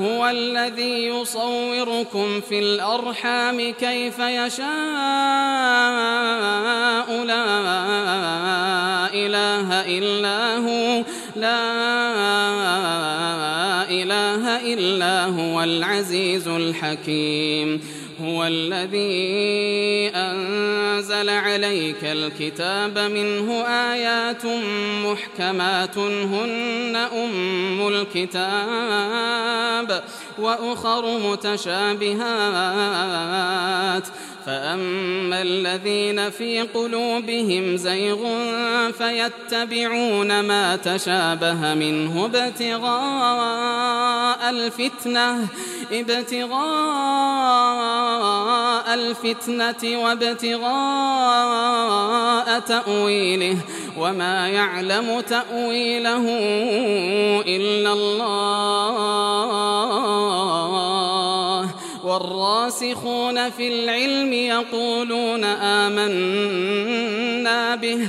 هو الذي يصوركم في الأرحام كيف يشاء. لا إله إلا هو. لا إله إلا هو العزيز الحكيم هو الذي أنزل عليك الكتاب منه آيات محكمات هن أم الكتاب وأخر متشابهات. فأما الذين في قلوبهم زيغ فيتبعون ما تشابه منه ابتغاء الفتنة ابتغاء الفتنة وابتغاء تأويله. وما يعلم تأويله إلا الله. والراسخون في العلم يقولون آمنا به.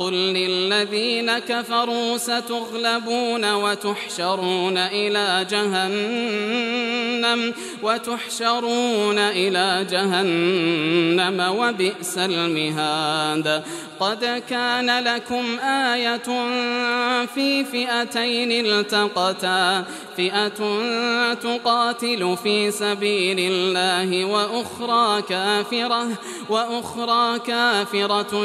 قل للذين كفروا ستغلبون وتحشرون إلى جهنم وتحشرون إلى جهنم وبئس المهاد. قد كان لكم آية في فئتين التقتا فئة تقاتل في سبيل الله وأخرى كافرة وأخرى كافرة